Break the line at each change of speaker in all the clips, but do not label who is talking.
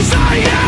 desire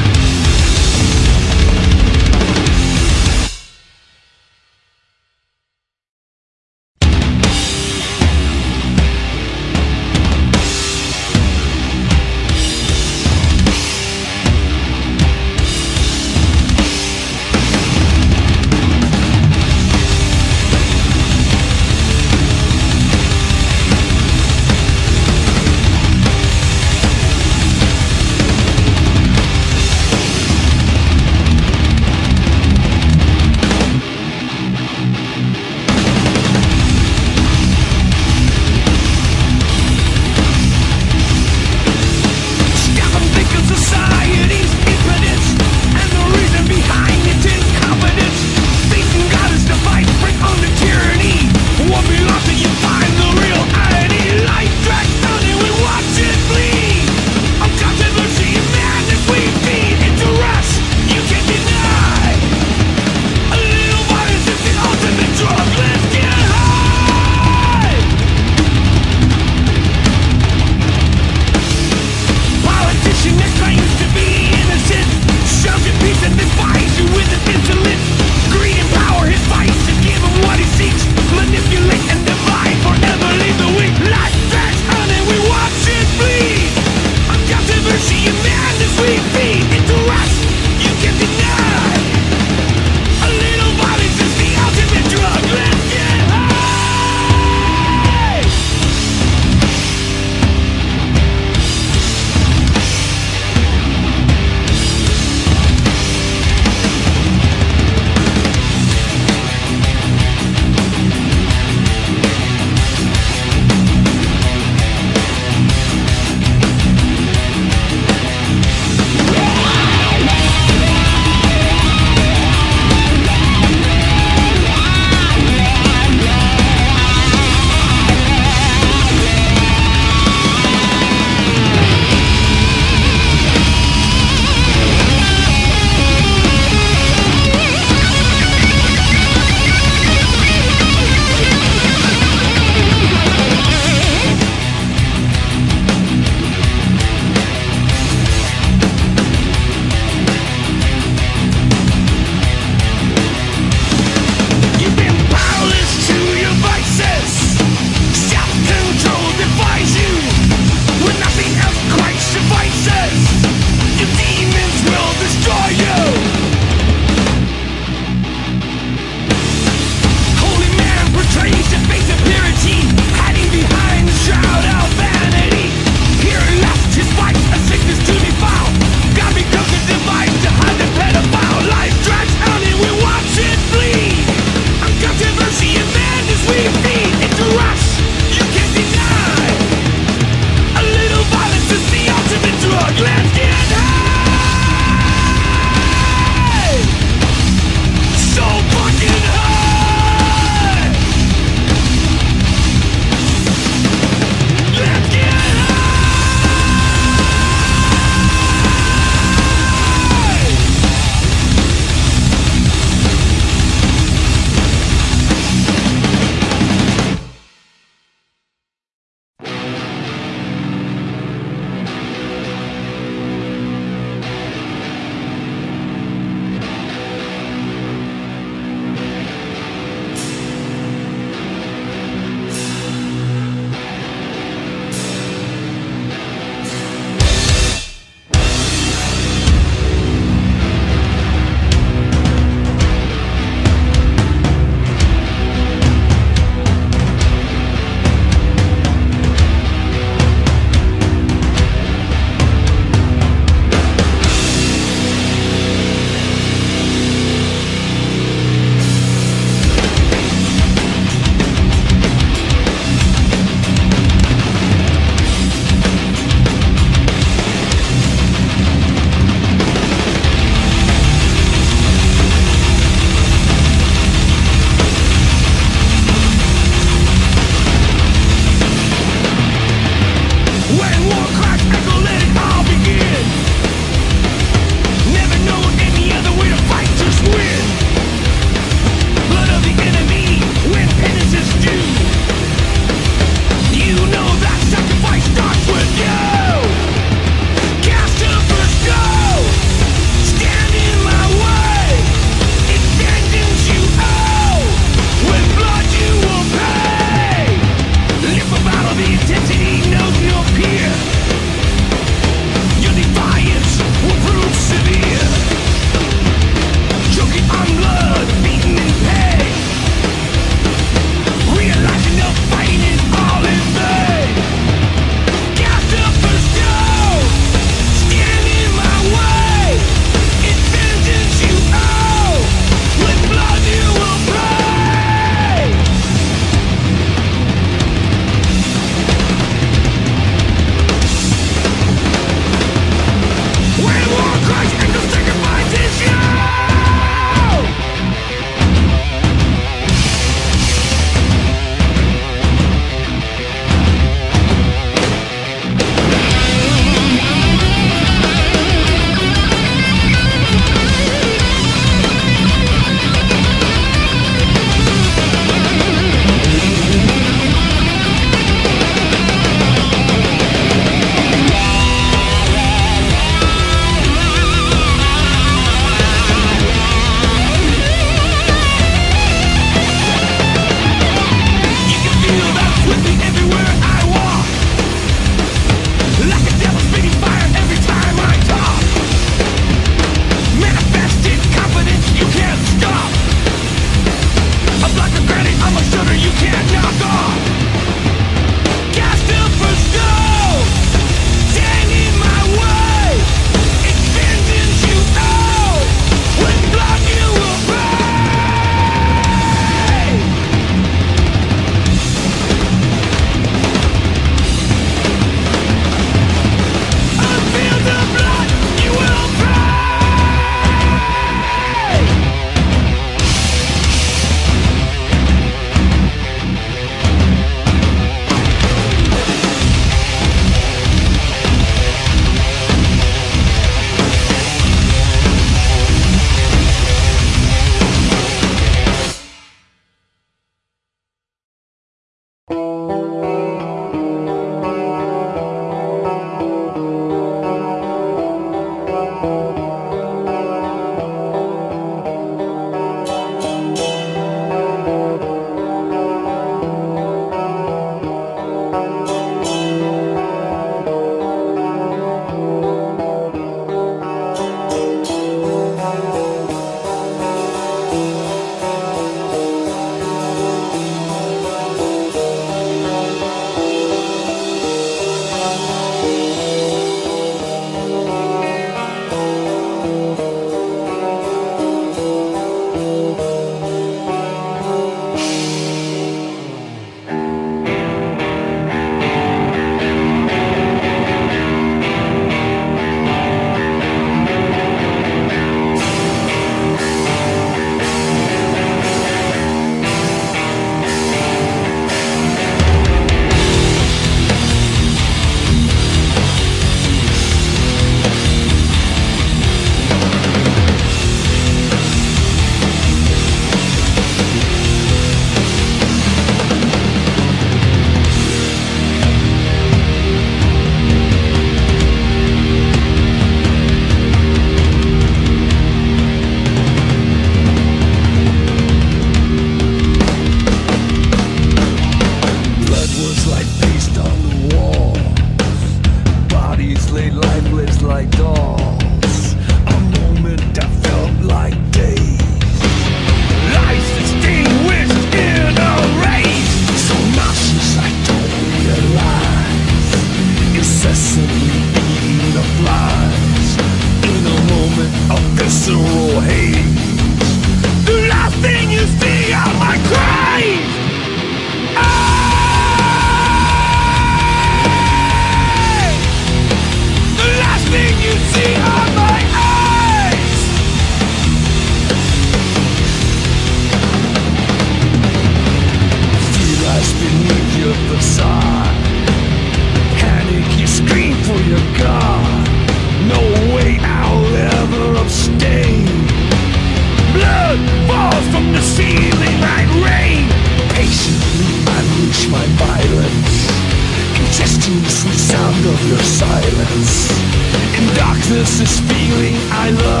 I love.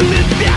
I've